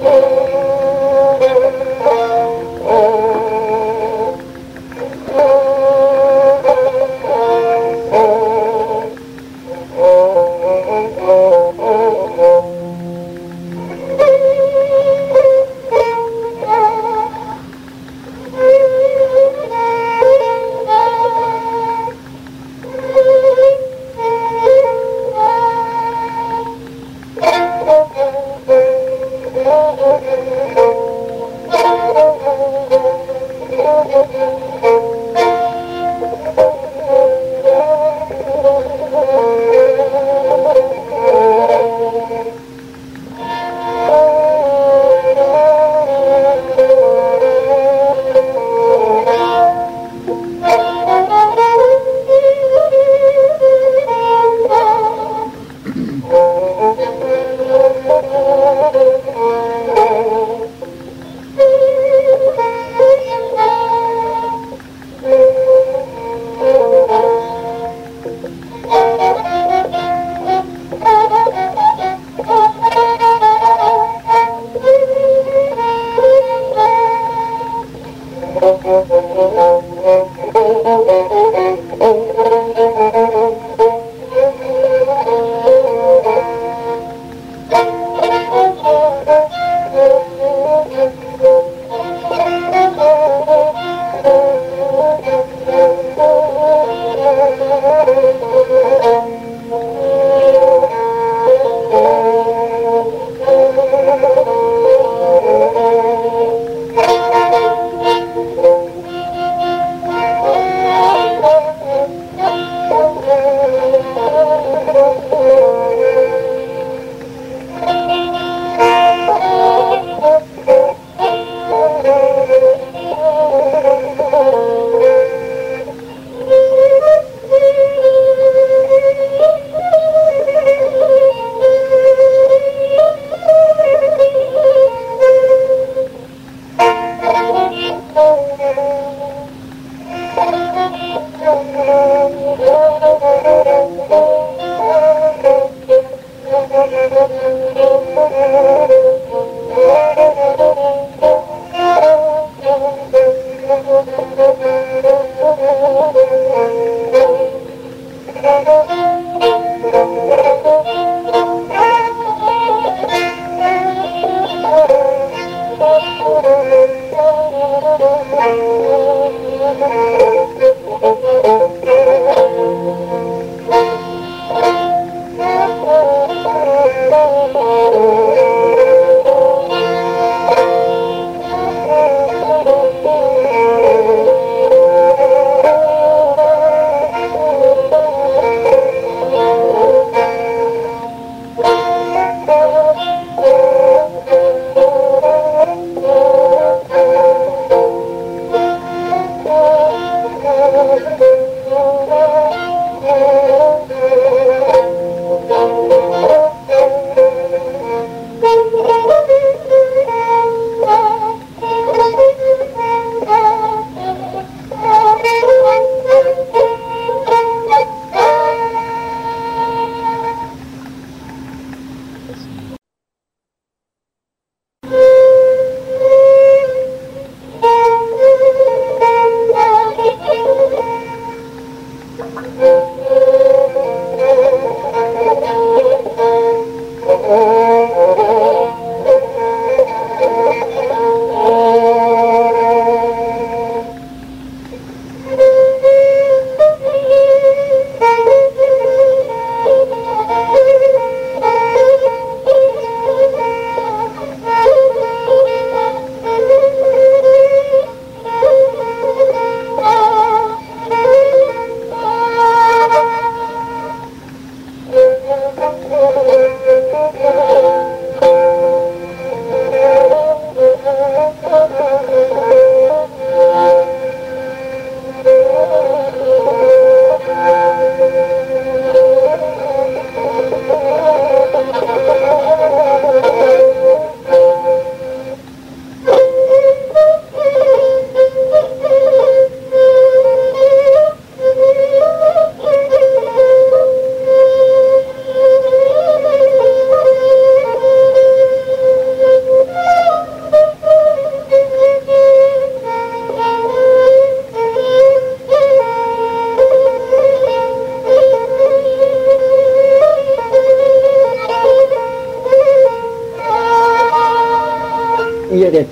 Oh!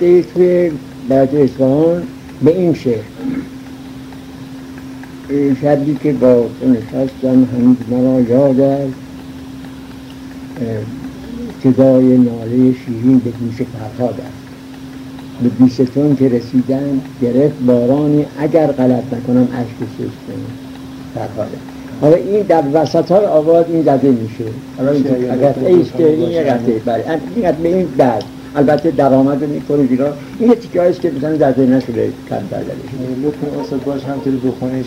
قطعه توی بعد اصفهان به این شعر شبی که با نشستم هنوز مرا یاد است صدای ناله شیرین به گوش فرهاد است. به بیستون که رسیدن گرفت بارانی اگر غلط نکنم اشک سوستن فرهاد حالا این در وسط های آواز این زده میشه. حالا این قطعه که این قطعه بله. این به این بعد. البته درآمد می‌کنه دیگه این تیکه هاییست که مثلا زده نشده کم در داره. لطفا استاد باش همطوری بخونه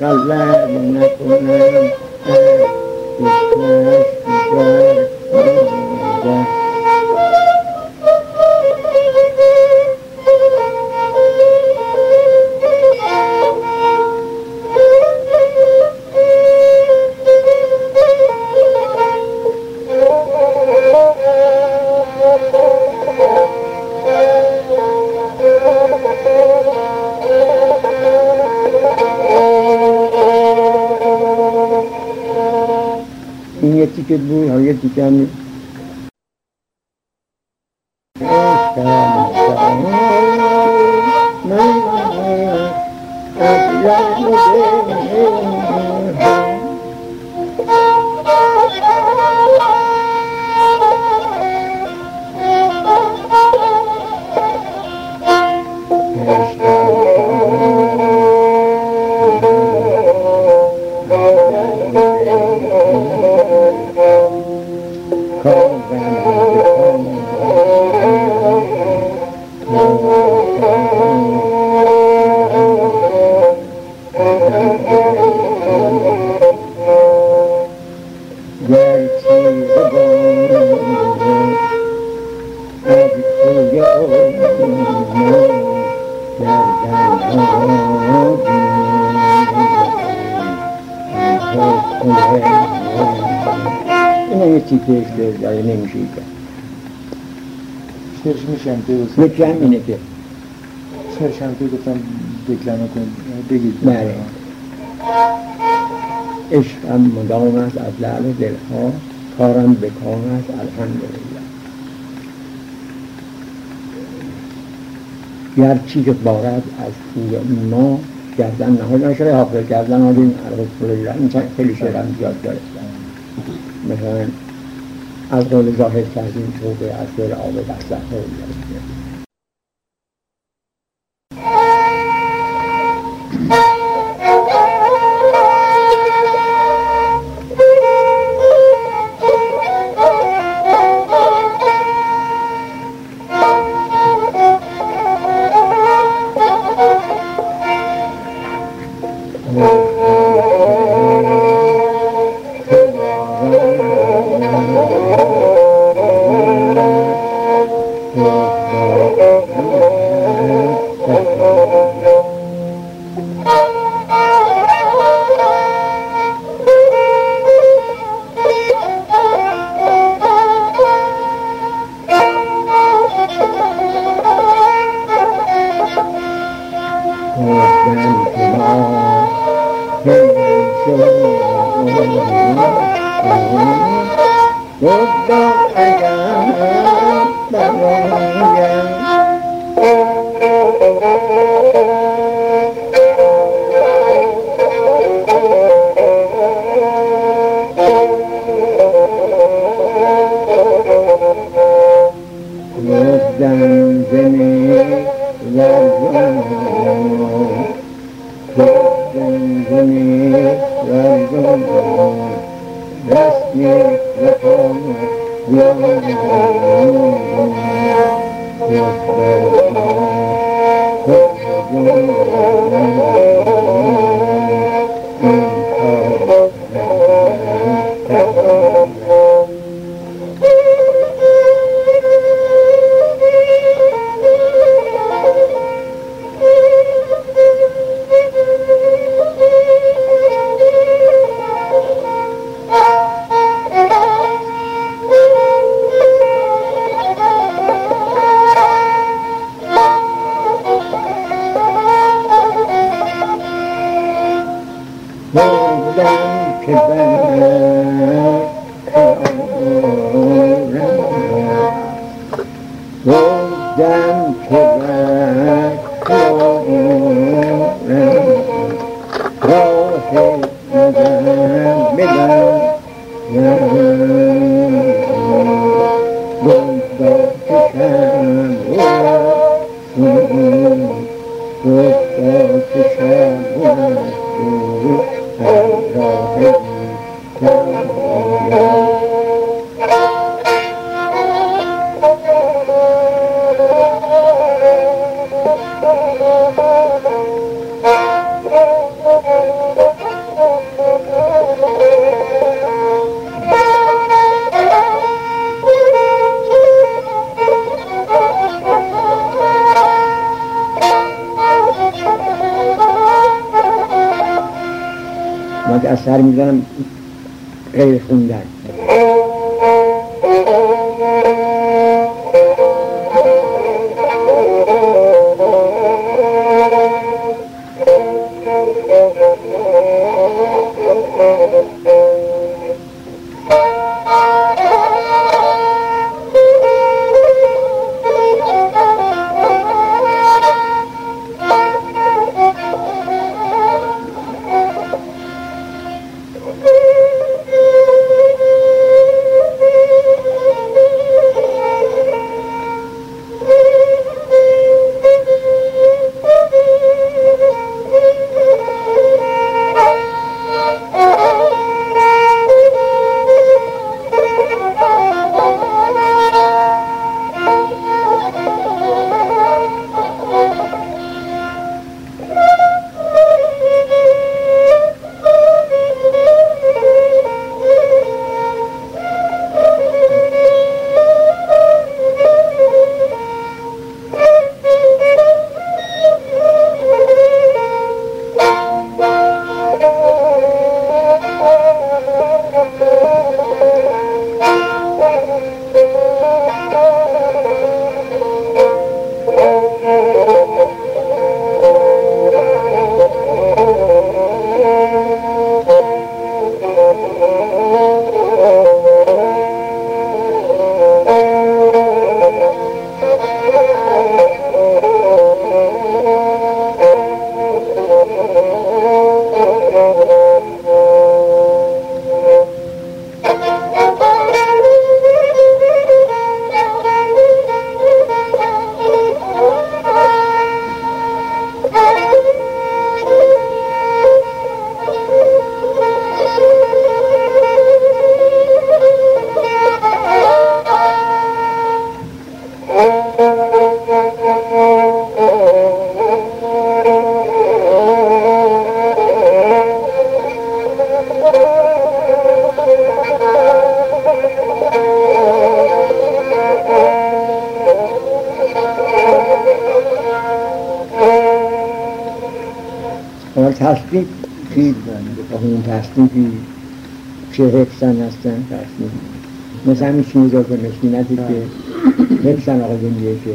Kalbim ne kunem, eh, işte Bye. sedikit Bu harga tikar ni دوبارا اگر غلط نکنم از که. بود های دیگه یکی هم اینه که. سرشمتی گفتم دکلمه کن بگید. بله. عشق هم مدام است از لعل دلها کارم به کام است الحمدلله. گرچی که بارد از کوی ما گردن نهاد. نشده حافظ گردن آدیم الحمدلله این خیلی شعرم زیاد داره. مثلا از قول ظاهر کردیم توبه از دل آب Thank you. اثر می‌زنم غیر خوندن تصدیق که اون تصدیقی چه حفظن هستن؟ تصدیق مثل همین چیزا که مسکینتی که حفظن آقا که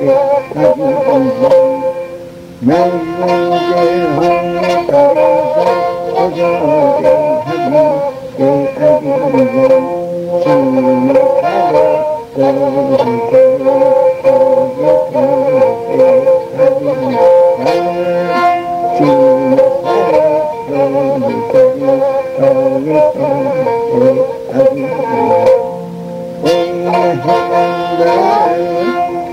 شدی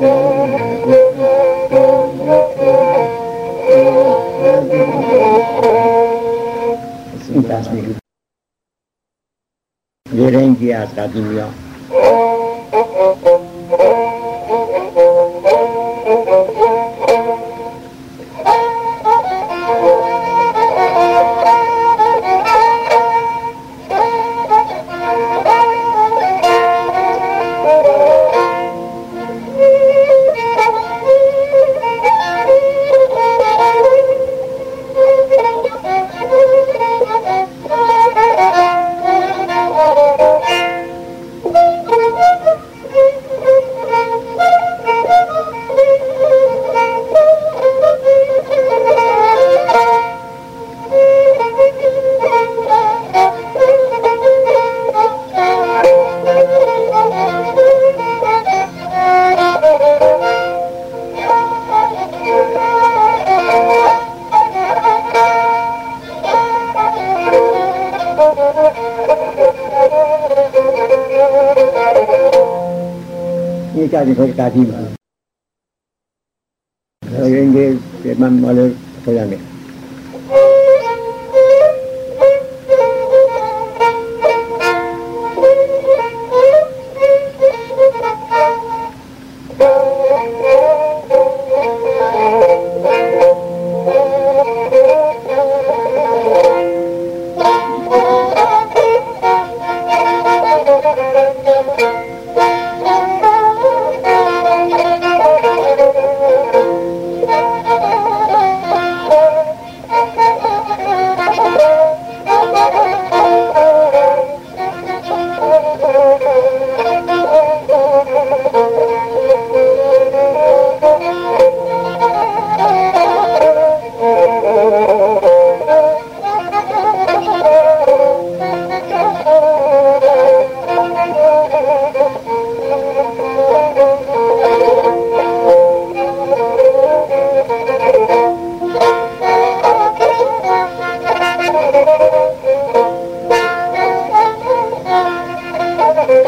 این یه رنگی از قدیمیان یکی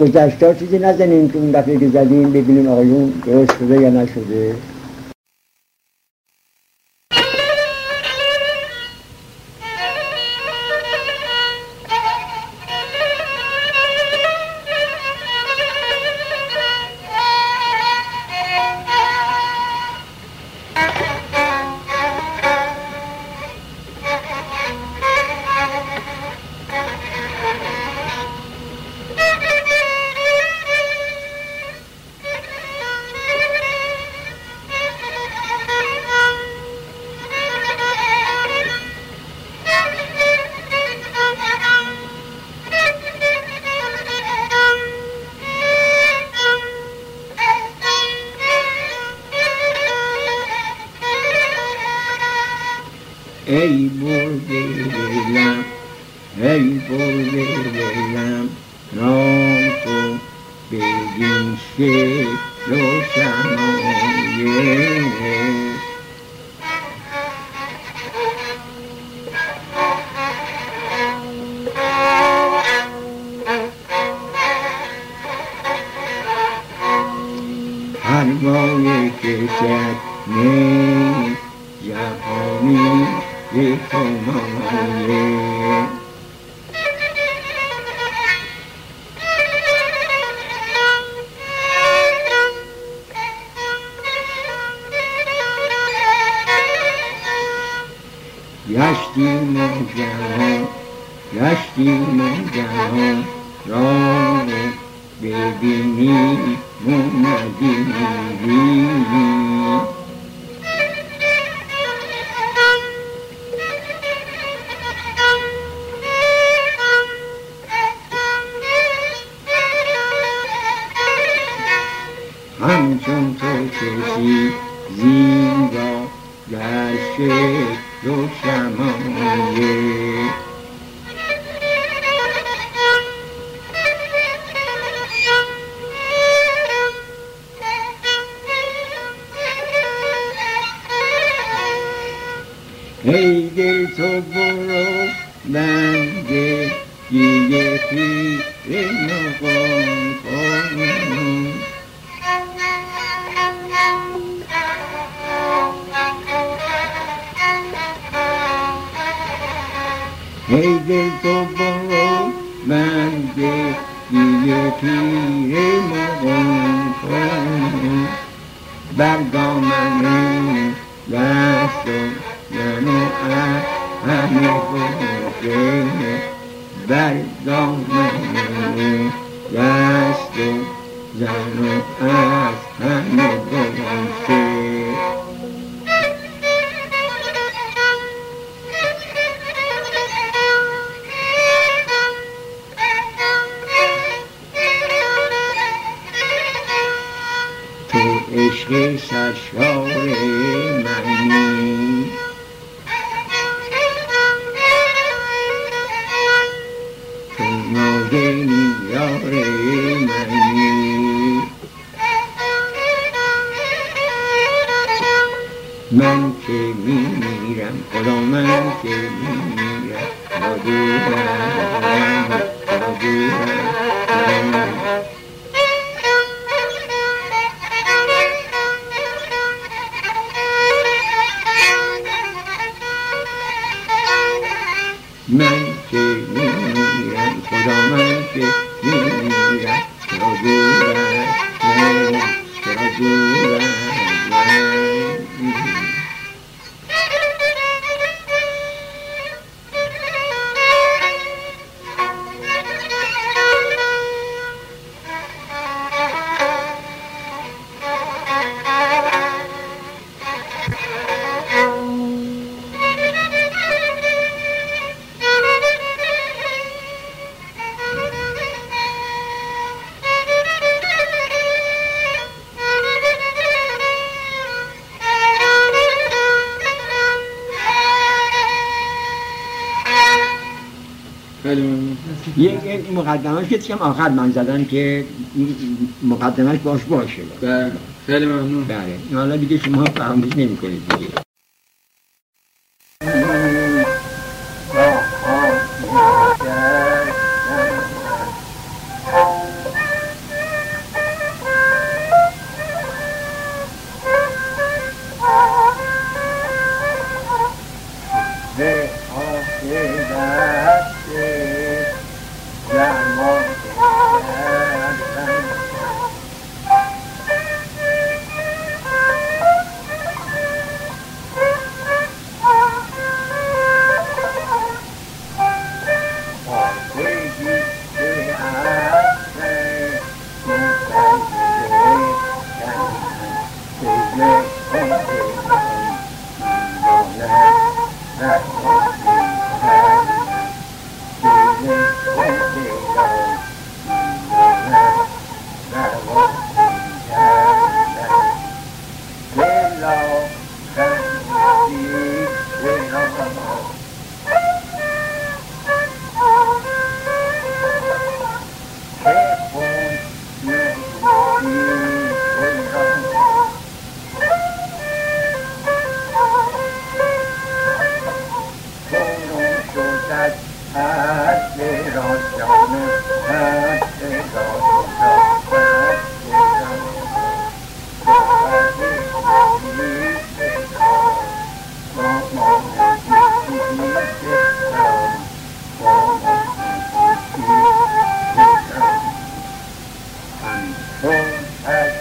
گذشته چیزی نزنیم که اون دفعه که زدیم ببینیم آقایون درست شده یا نشده. ရေချာနေရပါမည်ရေထုံမောင်ရေ همچون تو کشی زیبا در شکل و شمایه ای دل تو بر دامن دست زن از همه گوشه مقدمش که چیم آخر من زدم که این مقدمش باش باشه. بله خیلی ممنون. بله حالا دیگه شما فراموش نمی کنید دیگه. Oh, as